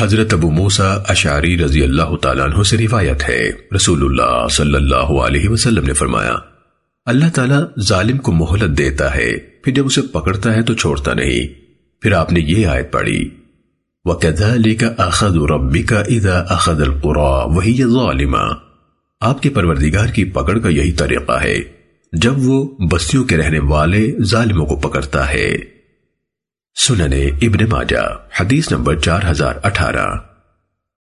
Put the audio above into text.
حضرت ابو موسیٰ اشعری رضی اللہ تعالیٰ عنہ سے روایت ہے۔ رسول اللہ صلی اللہ علیہ وسلم نے فرمایا، اللہ تعالیٰ ظالم کو مہلت دیتا ہے، پھر جب اسے پکڑتا ہے تو چھوڑتا نہیں۔ پھر آپ نے یہ آیت پڑھی، وَكَذَلِكَ أَخَذُ رَبِّكَ إِذَا أَخَذَ الْقُرَى وَهِيَ ظَالِمًا آپ کے پروردگار کی پکڑ کا یہی طریقہ ہے، جب وہ بستیوں کے رہنے والے ظالموں کو پکڑتا ہے۔ سننے ابن ماجہ حدیث نمبر چار ہزار اٹھارہ۔